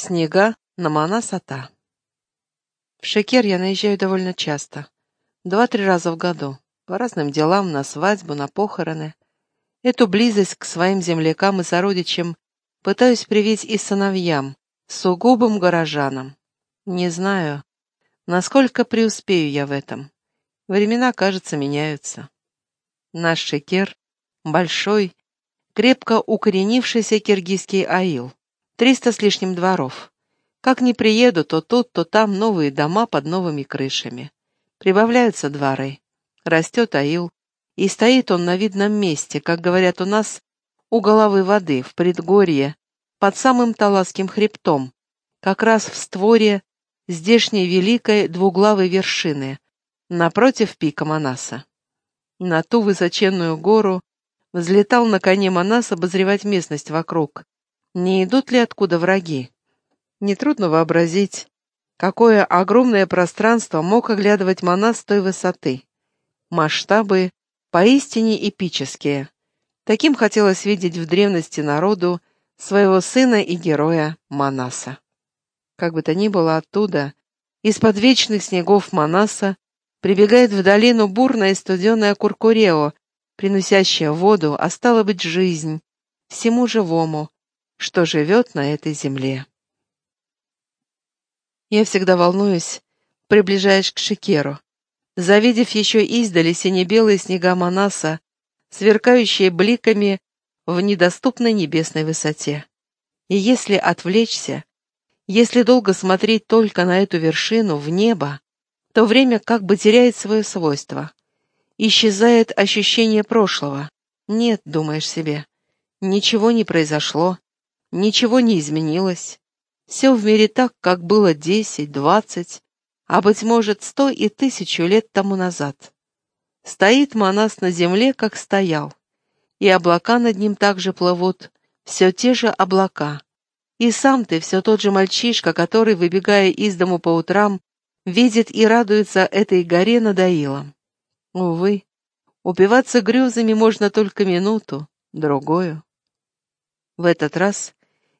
Снега на Манасата. В Шекер я наезжаю довольно часто. Два-три раза в году. По разным делам, на свадьбу, на похороны. Эту близость к своим землякам и сородичам пытаюсь привить и сыновьям, сугубым горожанам. Не знаю, насколько преуспею я в этом. Времена, кажется, меняются. Наш Шекер — большой, крепко укоренившийся киргизский аил. Триста с лишним дворов. Как ни приеду, то тут, то там новые дома под новыми крышами. Прибавляются дворы. Растет аил. И стоит он на видном месте, как говорят у нас, у головы воды, в предгорье, под самым Таласским хребтом, как раз в створе здешней великой двуглавой вершины, напротив пика Манаса. На ту высоченную гору взлетал на коне Манас обозревать местность вокруг, не идут ли откуда враги? Нетрудно вообразить, какое огромное пространство мог оглядывать Манас с той высоты. Масштабы поистине эпические. Таким хотелось видеть в древности народу своего сына и героя Манаса. Как бы то ни было оттуда, из-под вечных снегов Манаса прибегает в долину бурная и студеная Куркурео, приносящая воду, а стало быть жизнь, всему живому, что живет на этой земле. Я всегда волнуюсь, приближаясь к Шикеру, завидев еще издали сине-белые снега Манаса, сверкающие бликами в недоступной небесной высоте. И если отвлечься, если долго смотреть только на эту вершину, в небо, то время как бы теряет свое свойство. Исчезает ощущение прошлого. Нет, думаешь себе, ничего не произошло, Ничего не изменилось. Все в мире так, как было десять, двадцать, а, быть может, сто и тысячу лет тому назад. Стоит Манас на земле, как стоял, и облака над ним также плывут, все те же облака. И сам ты все тот же мальчишка, который, выбегая из дому по утрам, видит и радуется этой горе над Аилом. Увы, упиваться грезами можно только минуту, другую. В этот раз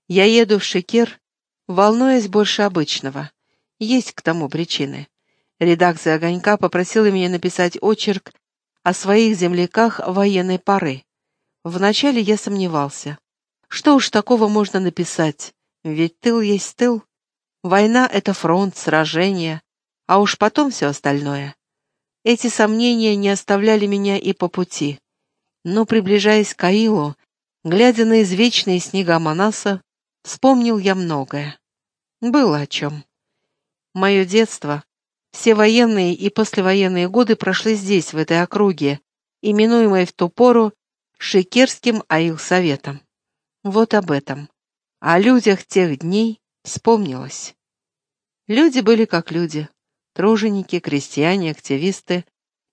я еду в Шекер, волнуясь больше обычного. Есть к тому причины. Редакция «Огонька» попросила меня написать очерк о своих земляках военной поры. Вначале я сомневался. Что уж такого можно написать? Ведь тыл есть тыл. Война — это фронт, сражение, а уж потом все остальное. Эти сомнения не оставляли меня и по пути. Но, приближаясь к Аилу, глядя на извечные снега Манаса, Вспомнил я многое. Было о чем. Мое детство, все военные и послевоенные годы прошли здесь, в этой округе, именуемой в ту пору Шекерским Аилсоветом. Вот об этом. О людях тех дней вспомнилось. Люди были как люди. Труженики, крестьяне, активисты,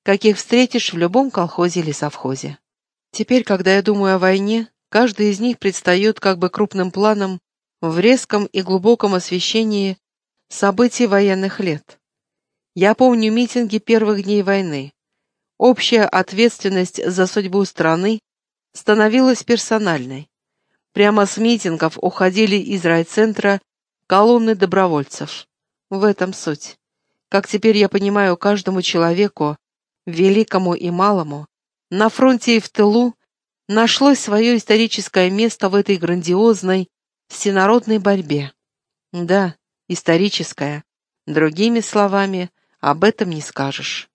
каких встретишь в любом колхозе или совхозе. Теперь, когда я думаю о войне, каждый из них предстает как бы крупным планом в резком и глубоком освещении событий военных лет. Я помню митинги первых дней войны. Общая ответственность за судьбу страны становилась персональной. Прямо с митингов уходили из райцентра колонны добровольцев. В этом суть. Как теперь я понимаю, каждому человеку, великому и малому, на фронте и в тылу, нашлось свое историческое место в этой грандиозной всенародной борьбе. Да, историческая. Другими словами, об этом не скажешь.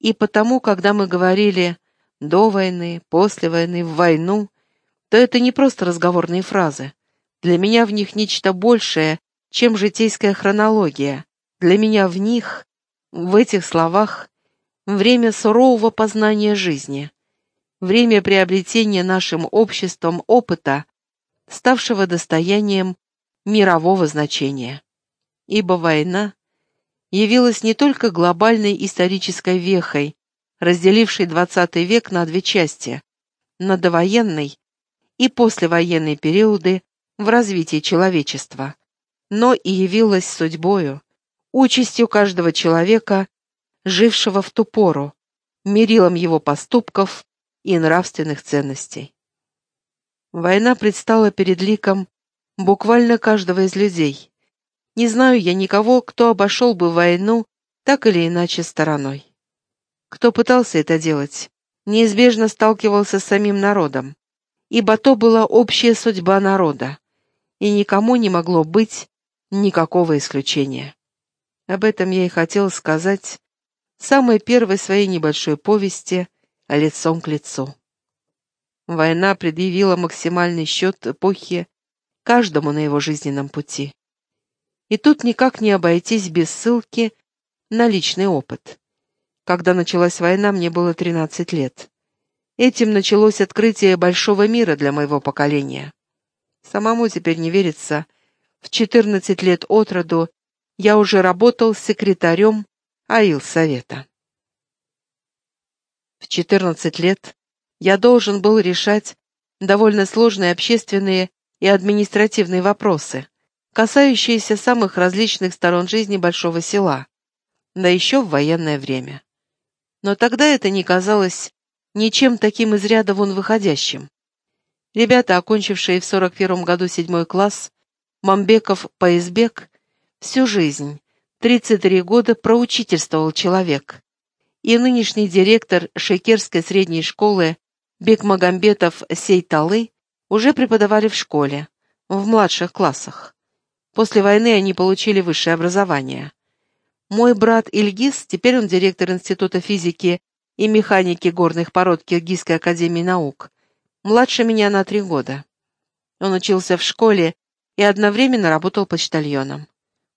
И потому, когда мы говорили «до войны», «после войны», «в войну», то это не просто разговорные фразы. Для меня в них нечто большее, чем житейская хронология. Для меня в них, в этих словах, время сурового познания жизни, время приобретения нашим обществом опыта, ставшего достоянием мирового значения. Ибо война явилась не только глобальной исторической вехой, разделившей XX век на две части, на довоенный и послевоенный периоды в развитии человечества, но и явилась судьбою, участью каждого человека, жившего в ту пору, мерилом его поступков и нравственных ценностей. Война предстала перед ликом Буквально каждого из людей. Не знаю я никого, кто обошел бы войну так или иначе стороной. Кто пытался это делать, неизбежно сталкивался с самим народом, ибо то была общая судьба народа, и никому не могло быть никакого исключения. Об этом я и хотел сказать в самой первой своей небольшой повести «Лицом к лицу». Война предъявила максимальный счет эпохи каждому на его жизненном пути. И тут никак не обойтись без ссылки на личный опыт. Когда началась война, мне было 13 лет. Этим началось открытие большого мира для моего поколения. Самому теперь не верится. В 14 лет от роду я уже работал секретарем АИЛ-совета. В 14 лет я должен был решать довольно сложные общественные и административные вопросы, касающиеся самых различных сторон жизни большого села, да еще в военное время. Но тогда это не казалось ничем таким из ряда вон выходящим. Ребята, окончившие в 41 году седьмой класс, Мамбеков Поизбек, всю жизнь, 33 года проучительствовал человек. И нынешний директор Шекерской средней школы Бекмагамбетов Сейталы уже преподавали в школе, в младших классах. После войны они получили высшее образование. Мой брат Ильгиз, теперь он директор Института физики и механики горных пород Киргизской академии наук, младше меня на три года. Он учился в школе и одновременно работал почтальоном.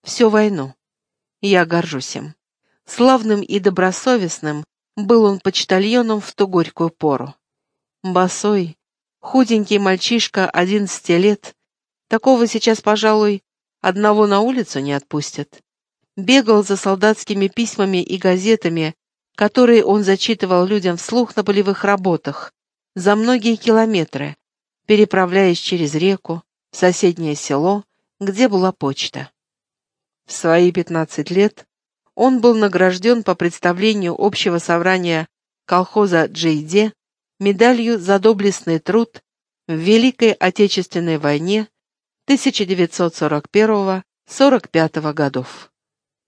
Всю войну. Я горжусь им. Славным и добросовестным был он почтальоном в ту горькую пору. Босой, худенький мальчишка одиннадцати лет, такого сейчас, пожалуй, одного на улицу не отпустят бегал за солдатскими письмами и газетами, которые он зачитывал людям вслух на полевых работах, за многие километры, переправляясь через реку, в соседнее село, где была почта. В свои 15 лет он был награжден по представлению общего собрания колхоза Джейде медалью за доблестный труд в Великой Отечественной войне 1941-45 годов.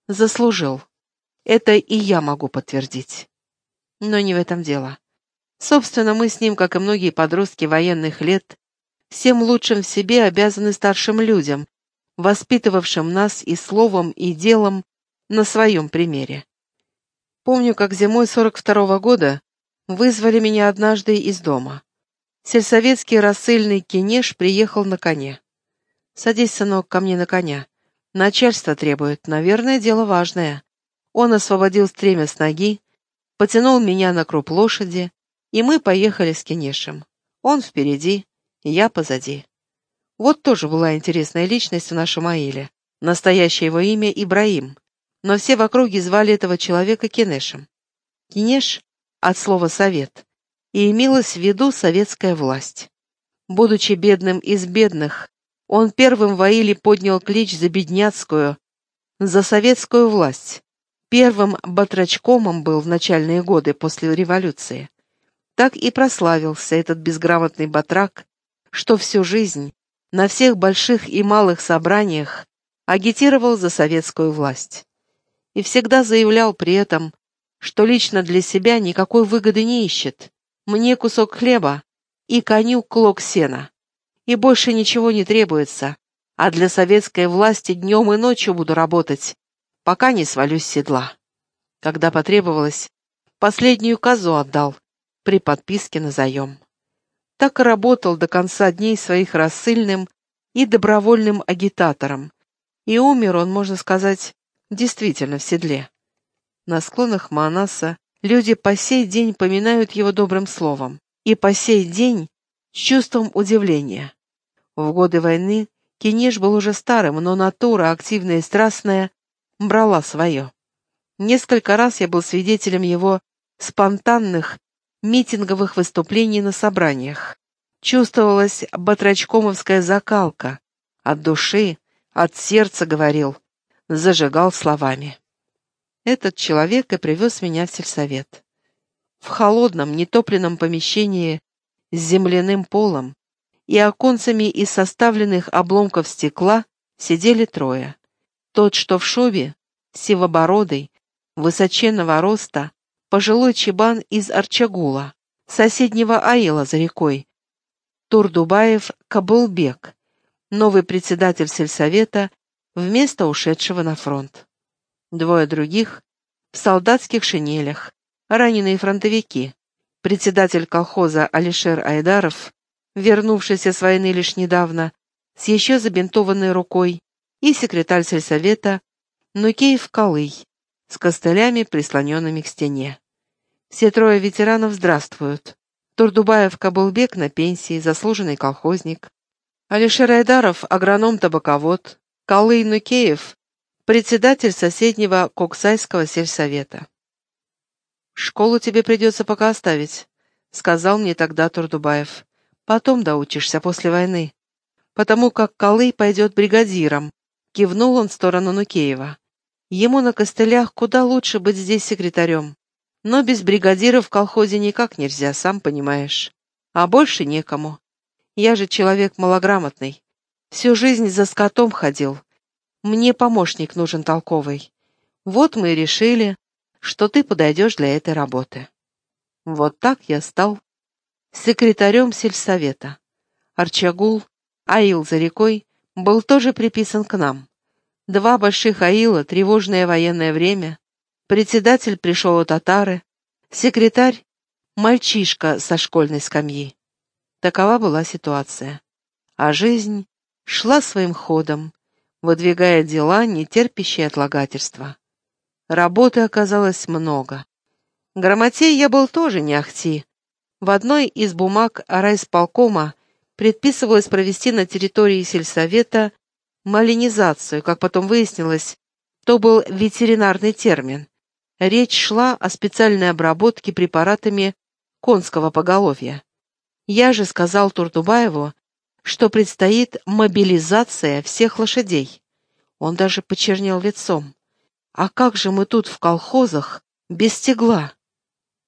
Заслужил. Это и я могу подтвердить. Но не в этом дело. Собственно, мы с ним, как и многие подростки военных лет, всем лучшим в себе обязаны старшим людям, воспитывавшим нас и словом, и делом на своем примере. Помню, как зимой 42-го года вызвали меня однажды из дома. Сельсоветский рассыльный Кенеш приехал на коне. «Садись, сынок, ко мне на коня. Начальство требует, наверное, дело важное. Он освободил стремя с ноги, потянул меня на круп лошади, и мы поехали с Кенешем. Он впереди, я позади. Вот тоже была интересная личность в нашем Аиле. Настоящее его имя Ибраим, но все в округе звали этого человека Кенешем. Кенеш от слова «совет», и имелась в виду советская власть. Будучи бедным из бедных, он первым в Аиле поднял клич за бедняцкую, за советскую власть. Первым батрачкомом был в начальные годы после революции. Так и прославился этот безграмотный батрак, что всю жизнь на всех больших и малых собраниях агитировал за советскую власть. И всегда заявлял при этом, что лично для себя никакой выгоды не ищет. Мне кусок хлеба и коню клок сена и больше ничего не требуется, а для советской власти днем и ночью буду работать, пока не свалюсь с седла. Когда потребовалось, последнюю козу отдал при подписке на заем. Так и работал до конца дней своих рассыльным и добровольным агитатором, и умер он, можно сказать, действительно в седле. На склонах Манаса люди по сей день поминают его добрым словом, и по сей день с чувством удивления. В годы войны Кенеш был уже старым, но натура, активная и страстная, брала свое. Несколько раз я был свидетелем его спонтанных митинговых выступлений на собраниях. Чувствовалась батрачкомовская закалка. От души, от сердца говорил, зажигал словами. Этот человек и привез меня в сельсовет. В холодном, нетопленном помещении с земляным полом, и оконцами из составленных обломков стекла сидели трое. Тот, что в шубе, сивобородый, высоченного роста, пожилой чебан из Арчагула, соседнего Аила за рекой, Турдубаев Кабулбек, новый председатель сельсовета, вместо ушедшего на фронт. Двое других в солдатских шинелях, раненые фронтовики, председатель колхоза Алишер Айдаров, вернувшийся с войны лишь недавно, с еще забинтованной рукой, и секретарь сельсовета Нукеев Калый, с костылями, прислоненными к стене. Все трое ветеранов здравствуют. Турдубаев Кабулбек на пенсии, заслуженный колхозник. Алишер Айдаров, агроном-табаковод. Калый Нукеев, председатель соседнего Коксайского сельсовета. «Школу тебе придется пока оставить», — сказал мне тогда Турдубаев. «Потом доучишься после войны. Потому как Калый пойдет бригадиром», — кивнул он в сторону Нукеева. «Ему на костылях куда лучше быть здесь секретарем. Но без бригадира в колхозе никак нельзя, сам понимаешь. А больше некому. Я же человек малограмотный. Всю жизнь за скотом ходил. Мне помощник нужен толковый. Вот мы и решили, что ты подойдешь для этой работы. Вот так я стал секретарем сельсовета. Арчагул, Аил за рекой, был тоже приписан к нам. Два больших Аила, тревожное военное время, Председатель пришел у татары, секретарь — мальчишка со школьной скамьи. Такова была ситуация. А жизнь шла своим ходом, выдвигая дела, не терпящие отлагательства. Работы оказалось много. Грамотей я был тоже не ахти. В одной из бумаг райсполкома предписывалось провести на территории сельсовета малинизацию, как потом выяснилось, то был ветеринарный термин, Речь шла о специальной обработке препаратами конского поголовья. Я же сказал Турдубаеву, что предстоит мобилизация всех лошадей. Он даже почернел лицом. А как же мы тут в колхозах без тегла?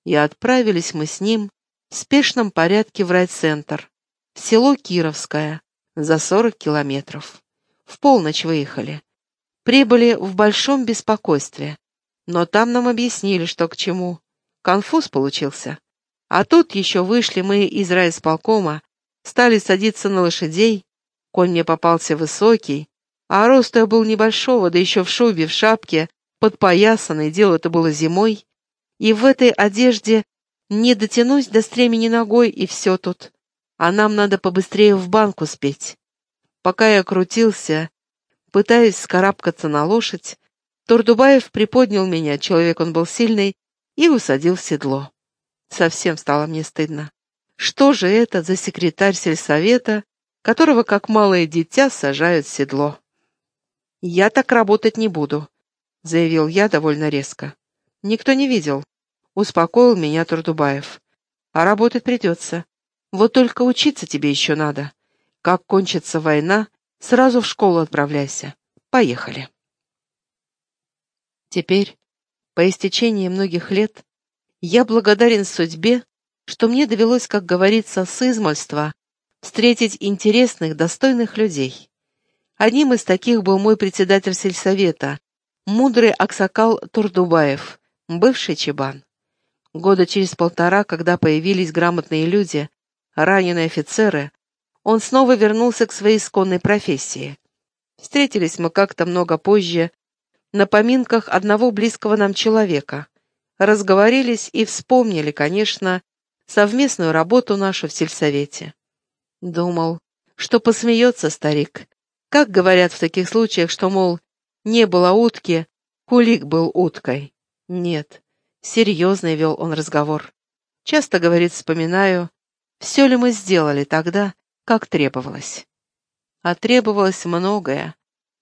И отправились мы с ним в спешном порядке в райцентр, в село Кировское, за 40 километров. В полночь выехали. Прибыли в большом беспокойстве. Но там нам объяснили, что к чему. Конфуз получился. А тут еще вышли мы из райисполкома, стали садиться на лошадей. Конь мне попался высокий, а рост я был небольшого, да еще в шубе, в шапке, подпоясанный, дело это было зимой. И в этой одежде не дотянусь до стремени ногой, и все тут. А нам надо побыстрее в банк успеть. Пока я крутился, пытаясь скарабкаться на лошадь, Турдубаев приподнял меня, человек он был сильный, и усадил в седло. Совсем стало мне стыдно. Что же это за секретарь сельсовета, которого, как малое дитя, сажают в седло? «Я так работать не буду», — заявил я довольно резко. «Никто не видел», — успокоил меня Турдубаев. «А работать придется. Вот только учиться тебе еще надо. Как кончится война, сразу в школу отправляйся. Поехали». Теперь, по истечении многих лет, я благодарен судьбе, что мне довелось, как говорится, с измольства встретить интересных, достойных людей. Одним из таких был мой председатель сельсовета, мудрый Аксакал Турдубаев, бывший чебан. Года через полтора, когда появились грамотные люди, раненые офицеры, он снова вернулся к своей исконной профессии. Встретились мы как-то много позже на поминках одного близкого нам человека. Разговорились и вспомнили, конечно, совместную работу нашу в сельсовете. Думал, что посмеется старик. Как говорят в таких случаях, что, мол, не было утки, кулик был уткой. Нет, серьезный вел он разговор. Часто, говорит, вспоминаю, все ли мы сделали тогда, как требовалось. А требовалось многое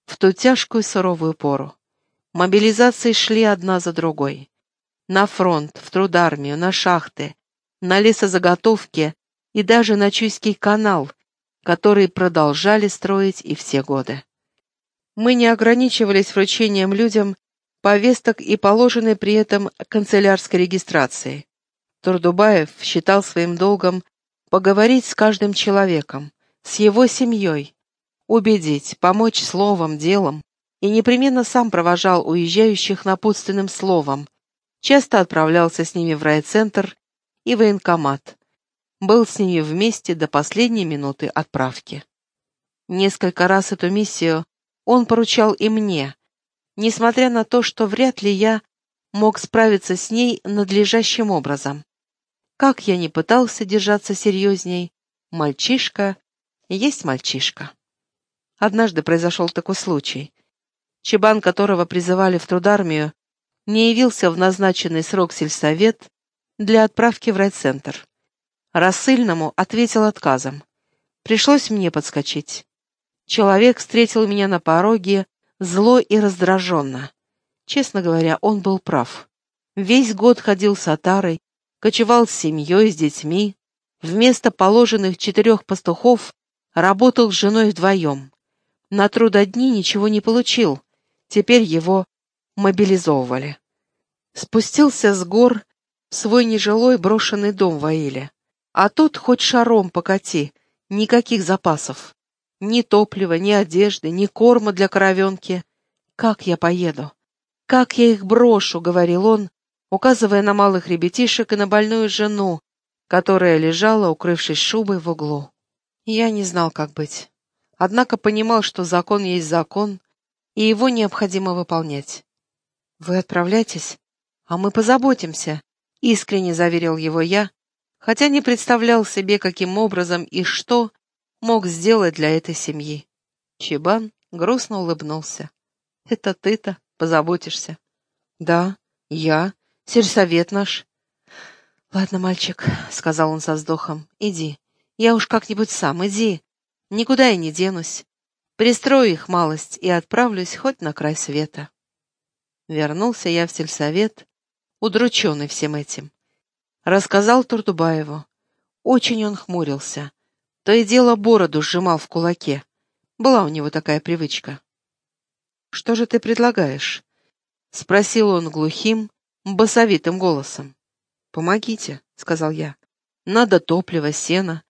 в ту тяжкую суровую пору. Мобилизации шли одна за другой. На фронт, в трудармию, на шахты, на лесозаготовки и даже на Чуйский канал, который продолжали строить и все годы. Мы не ограничивались вручением людям повесток и положенной при этом канцелярской регистрации. Турдубаев считал своим долгом поговорить с каждым человеком, с его семьей, убедить, помочь словом, делом, и непременно сам провожал уезжающих напутственным словом, часто отправлялся с ними в райцентр и военкомат, был с ними вместе до последней минуты отправки. Несколько раз эту миссию он поручал и мне, несмотря на то, что вряд ли я мог справиться с ней надлежащим образом. Как я не пытался держаться серьезней, мальчишка есть мальчишка. Однажды произошел такой случай. Чебан, которого призывали в трудармию, не явился в назначенный срок сельсовет для отправки в райцентр. Рассыльному ответил отказом. Пришлось мне подскочить. Человек встретил меня на пороге зло и раздраженно. Честно говоря, он был прав. Весь год ходил с отарой, кочевал с семьей, с детьми. Вместо положенных четырех пастухов работал с женой вдвоем. На трудодни ничего не получил. Теперь его мобилизовывали. Спустился с гор свой нежилой брошенный дом в Аиле. А тут хоть шаром покати, никаких запасов. Ни топлива, ни одежды, ни корма для коровенки. Как я поеду? Как я их брошу, — говорил он, указывая на малых ребятишек и на больную жену, которая лежала, укрывшись шубой в углу. Я не знал, как быть. Однако понимал, что закон есть закон, и его необходимо выполнять. «Вы отправляйтесь, а мы позаботимся», — искренне заверил его я, хотя не представлял себе, каким образом и что мог сделать для этой семьи. Чебан грустно улыбнулся. «Это ты-то позаботишься?» «Да, я, сельсовет наш». «Ладно, мальчик», — сказал он со вздохом, — «иди. Я уж как-нибудь сам, иди. Никуда я не денусь. Пристрою их малость и отправлюсь хоть на край света». Вернулся я в сельсовет, удрученный всем этим. Рассказал Турдубаеву. Очень он хмурился. То и дело бороду сжимал в кулаке. Была у него такая привычка. «Что же ты предлагаешь?» — спросил он глухим, басовитым голосом. «Помогите», — сказал я. «Надо топливо, сено.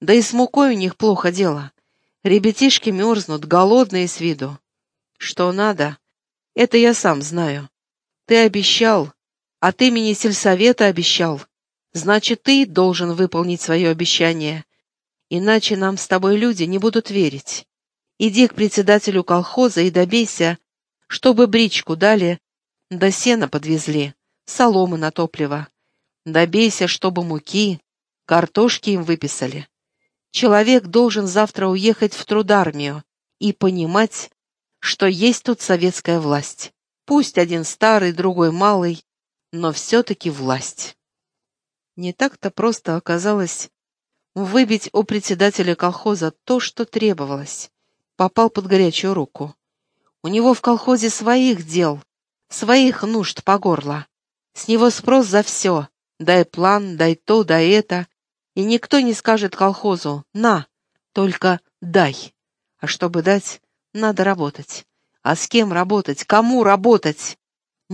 Да и с мукой у них плохо дело. Ребятишки мерзнут, голодные с виду. Что надо, это я сам знаю. Ты обещал, от имени сельсовета обещал. Значит, ты должен выполнить свое обещание. Иначе нам с тобой люди не будут верить. Иди к председателю колхоза и добейся, чтобы бричку дали, да сена подвезли, соломы на топливо. Добейся, чтобы муки, картошки им выписали. Человек должен завтра уехать в трудармию и понимать, что есть тут советская власть. Пусть один старый, другой малый, но все-таки власть. Не так-то просто оказалось выбить у председателя колхоза то, что требовалось. Попал под горячую руку. У него в колхозе своих дел, своих нужд по горло. С него спрос за все. Дай план, дай то, дай это. И никто не скажет колхозу «на», только «дай». А чтобы дать, надо работать. А с кем работать? Кому работать?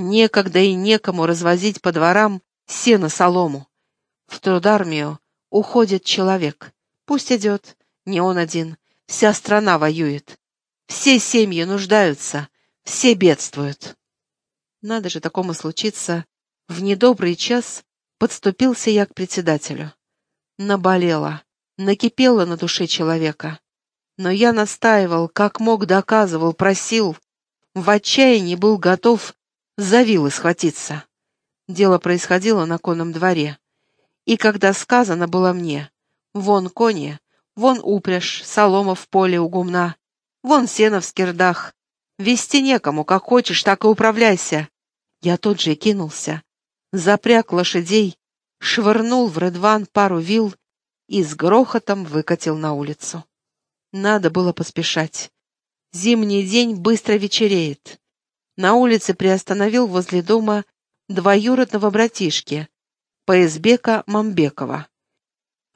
Некогда и некому развозить по дворам сено-солому. В трудармию уходит человек. Пусть идет, не он один. Вся страна воюет. Все семьи нуждаются, все бедствуют. Надо же такому случиться. В недобрый час подступился я к председателю. Наболело, накипело на душе человека. Но я настаивал, как мог доказывал, просил. В отчаянии был готов за вилы схватиться. Дело происходило на конном дворе. И когда сказано было мне, вон кони, вон упряжь, солома в поле у гумна, вон сено в скирдах, вести некому, как хочешь, так и управляйся. Я тут же кинулся, запряг лошадей, швырнул в Редван пару вил и с грохотом выкатил на улицу. Надо было поспешать. Зимний день быстро вечереет. На улице приостановил возле дома двоюродного братишки, Поизбека Мамбекова.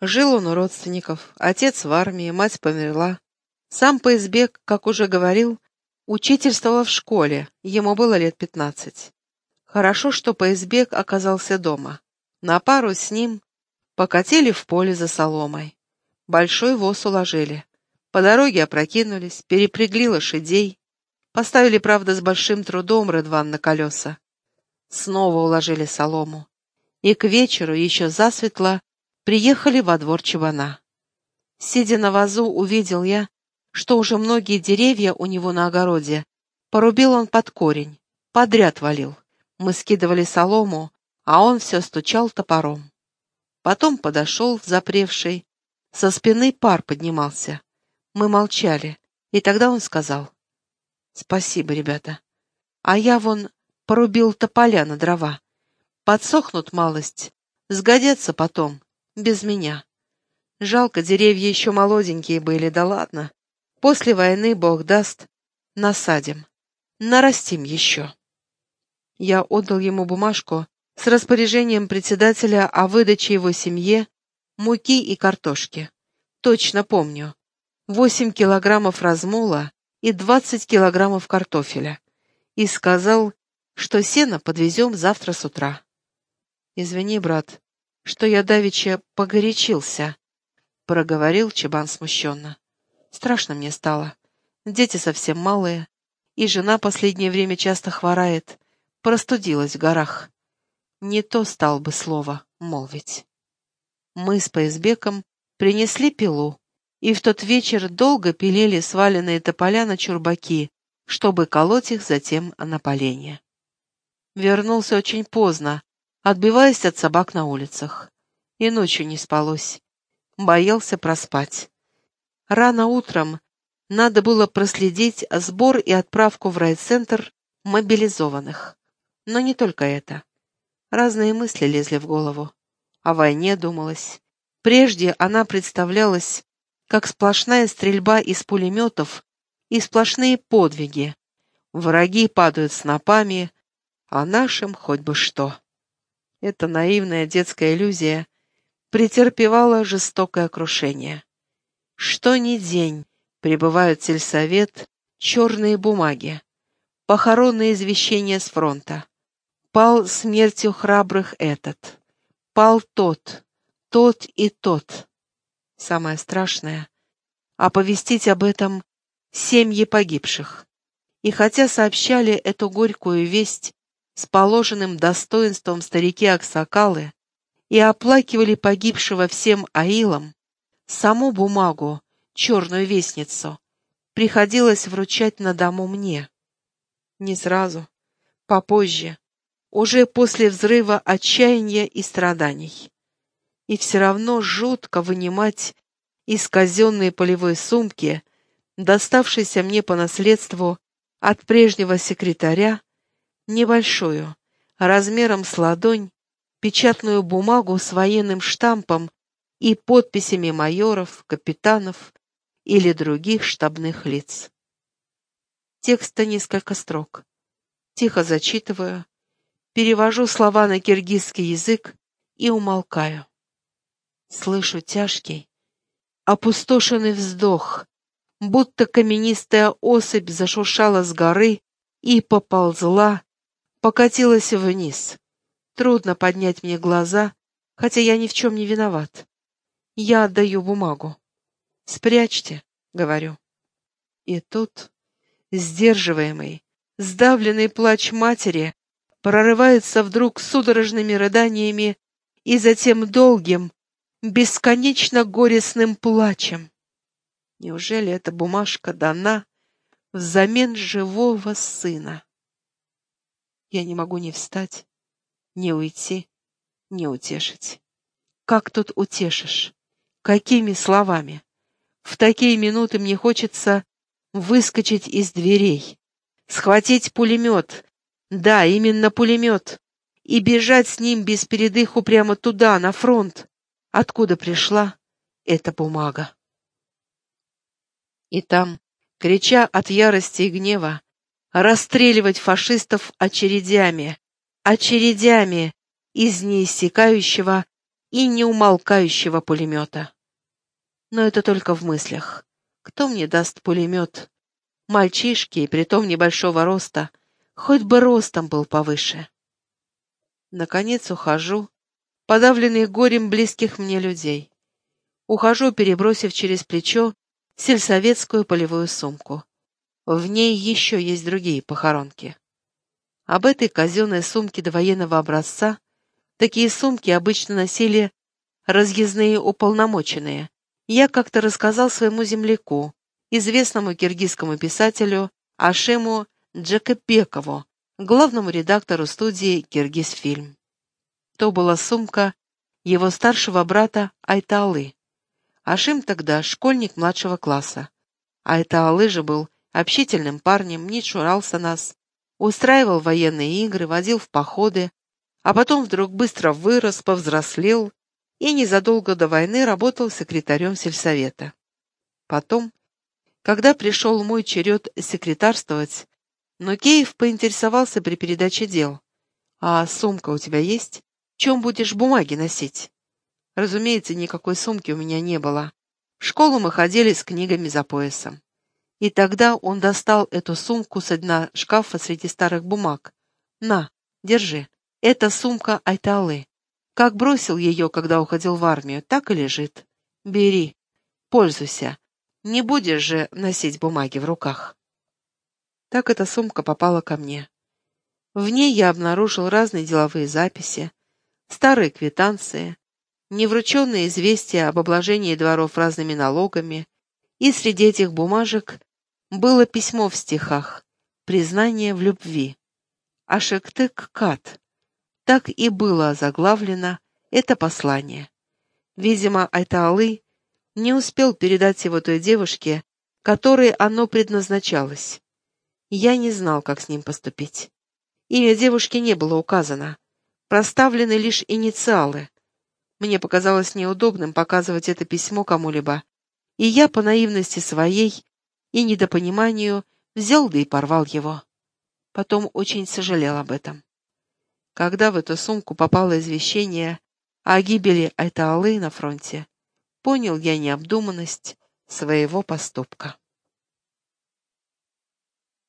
Жил он у родственников, отец в армии, мать померла. Сам Поизбек, как уже говорил, учительствовал в школе, ему было лет пятнадцать. Хорошо, что Поизбек оказался дома. На пару с ним покатили в поле за соломой. Большой воз уложили. По дороге опрокинулись, перепрягли лошадей. Поставили, правда, с большим трудом Редван на колеса. Снова уложили солому. И к вечеру, еще засветло, приехали во двор чабана. Сидя на вазу, увидел я, что уже многие деревья у него на огороде порубил он под корень, подряд валил. Мы скидывали солому, а он все стучал топором. Потом подошел, запревший, со спины пар поднимался. Мы молчали, и тогда он сказал, «Спасибо, ребята. А я вон порубил тополя на дрова. Подсохнут малость, сгодятся потом, без меня. Жалко, деревья еще молоденькие были, да ладно. После войны, бог даст, насадим, нарастим еще». Я отдал ему бумажку с распоряжением председателя о выдаче его семье муки и картошки. Точно помню. Восемь килограммов размола и двадцать килограммов картофеля. И сказал, что сено подвезем завтра с утра. «Извини, брат, что я давеча погорячился», — проговорил Чебан смущенно. «Страшно мне стало. Дети совсем малые, и жена последнее время часто хворает, простудилась в горах. Не то стал бы слово молвить». Мы с Поизбеком принесли пилу, и в тот вечер долго пилили сваленные тополя на чурбаки, чтобы колоть их затем на поленье. Вернулся очень поздно, отбиваясь от собак на улицах. И ночью не спалось. Боялся проспать. Рано утром надо было проследить сбор и отправку в райцентр мобилизованных. Но не только это. Разные мысли лезли в голову. О войне думалось. Прежде она представлялась как сплошная стрельба из пулеметов и сплошные подвиги. Враги падают снопами, а нашим хоть бы что. Эта наивная детская иллюзия претерпевала жестокое крушение. Что ни день прибывают сельсовет черные бумаги, похоронные извещения с фронта. Пал смертью храбрых этот пал тот, тот и тот. Самое страшное — оповестить об этом семьи погибших. И хотя сообщали эту горькую весть с положенным достоинством старики Аксакалы и оплакивали погибшего всем аилом, саму бумагу, черную вестницу, приходилось вручать на дому мне. Не сразу, попозже, уже после взрыва отчаяния и страданий. И все равно жутко вынимать из казенной полевой сумки, доставшейся мне по наследству от прежнего секретаря, небольшую, размером с ладонь, печатную бумагу с военным штампом и подписями майоров, капитанов или других штабных лиц. Текста несколько строк. Тихо зачитываю, перевожу слова на киргизский язык и умолкаю. Слышу тяжкий, опустошенный вздох, будто каменистая особь зашуршала с горы и поползла, покатилась вниз. Трудно поднять мне глаза, хотя я ни в чем не виноват. Я отдаю бумагу. «Спрячьте», — говорю. И тут, сдерживаемый, сдавленный плач матери прорывается вдруг судорожными рыданиями и затем долгим, бесконечно горестным плачем. Неужели эта бумажка дана взамен живого сына? Я не могу ни встать, ни уйти, ни утешить. Как тут утешишь? Какими словами? В такие минуты мне хочется выскочить из дверей, схватить пулемет да, именно пулемет. И бежать с ним без передыху прямо туда, на фронт, откуда пришла эта бумага. И там, крича от ярости и гнева, расстреливать фашистов очередями, очередями из неиссякающего и неумолкающего пулемета. Но это только в мыслях. Кто мне даст пулемет? Мальчишки, и притом небольшого роста — хоть бы ростом был повыше. Наконец ухожу, подавленный горем близких мне людей. Ухожу, перебросив через плечо сельсоветскую полевую сумку. В ней еще есть другие похоронки. Об этой казенной сумке довоенного образца такие сумки обычно носили разъездные уполномоченные. Я как-то рассказал своему земляку, известному киргизскому писателю Ашему Джекопекову, главному редактору студии «Киргизфильм». То была сумка его старшего брата Айталы. Ашим тогда школьник младшего класса. Айталы же был общительным парнем, не чурался нас, устраивал военные игры, водил в походы, а потом вдруг быстро вырос, повзрослел и незадолго до войны работал секретарем сельсовета. Потом, когда пришел мой черед секретарствовать, но Кеев поинтересовался при передаче дел. «А сумка у тебя есть? Чем будешь бумаги носить?» Разумеется, никакой сумки у меня не было. В школу мы ходили с книгами за поясом. И тогда он достал эту сумку с дна шкафа среди старых бумаг. «На, держи. Это сумка Айталы. Как бросил ее, когда уходил в армию, так и лежит. Бери, пользуйся. Не будешь же носить бумаги в руках». Так эта сумка попала ко мне. В ней я обнаружил разные деловые записи, старые квитанции, неврученные известия об обложении дворов разными налогами, и среди этих бумажек было письмо в стихах, признание в любви. Ашектык Кат. Так и было заглавлено это послание. Видимо, Айтаалы не успел передать его той девушке, которой оно предназначалось. Я не знал, как с ним поступить. Имя девушки не было указано. Проставлены лишь инициалы. Мне показалось неудобным показывать это письмо кому-либо, и я по наивности своей и недопониманию взял да и порвал его. Потом очень сожалел об этом. Когда в эту сумку попало извещение о гибели Айтаалы на фронте, понял я необдуманность своего поступка.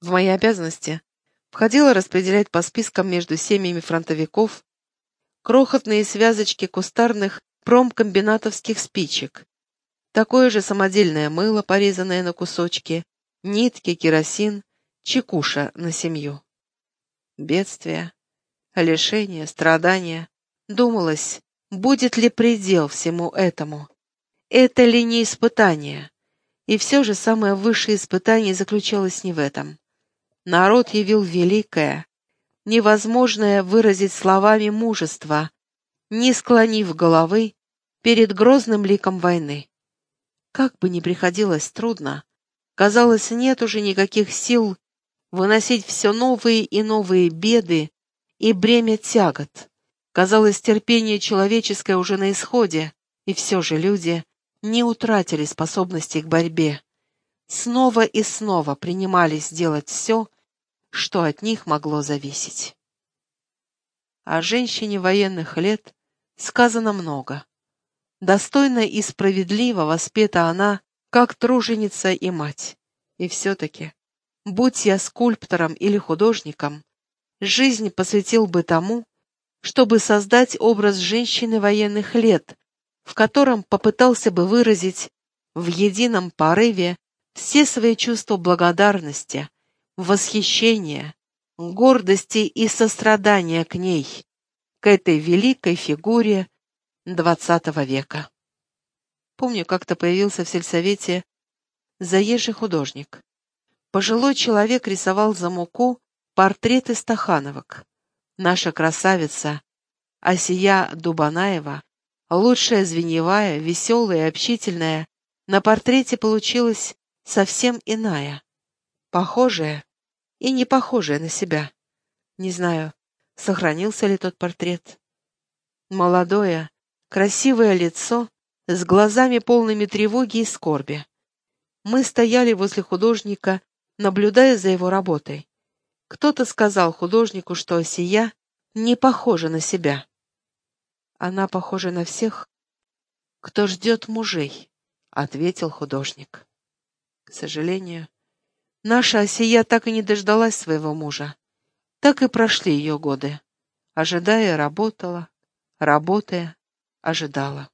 В мои обязанности входило распределять по спискам между семьями фронтовиков крохотные связочки кустарных промкомбинатовских спичек, такое же самодельное мыло, порезанное на кусочки, нитки, керосин, чекуша на семью. Бедствие, лишение, страдания. Думалось, будет ли предел всему этому? Это ли не испытание? И все же самое высшее испытание заключалось не в этом. Народ явил великое, невозможное выразить словами мужество, не склонив головы перед грозным ликом войны. Как бы ни приходилось трудно, казалось, нет уже никаких сил выносить все новые и новые беды и бремя тягот. Казалось, терпение человеческое уже на исходе, и все же люди не утратили способности к борьбе. Снова и снова принимались делать все, что от них могло зависеть. О женщине военных лет сказано много. Достойно и справедливо воспета она, как труженица и мать. И все-таки, будь я скульптором или художником, жизнь посвятил бы тому, чтобы создать образ женщины военных лет, в котором попытался бы выразить в едином порыве все свои чувства благодарности, восхищения, гордости и сострадания к ней, к этой великой фигуре XX века. Помню, как-то появился в сельсовете заезжий художник. Пожилой человек рисовал за муку портреты стахановок. Наша красавица Асия Дубанаева, лучшая звеньевая, веселая и общительная, на портрете получилась совсем иная похожая и не похожая на себя. Не знаю, сохранился ли тот портрет. Молодое, красивое лицо с глазами полными тревоги и скорби. Мы стояли возле художника, наблюдая за его работой. Кто-то сказал художнику, что сия не похожа на себя. Она похожа на всех, кто ждет мужей, — ответил художник. К сожалению, Наша Осия так и не дождалась своего мужа. Так и прошли ее годы. Ожидая, работала, работая, ожидала.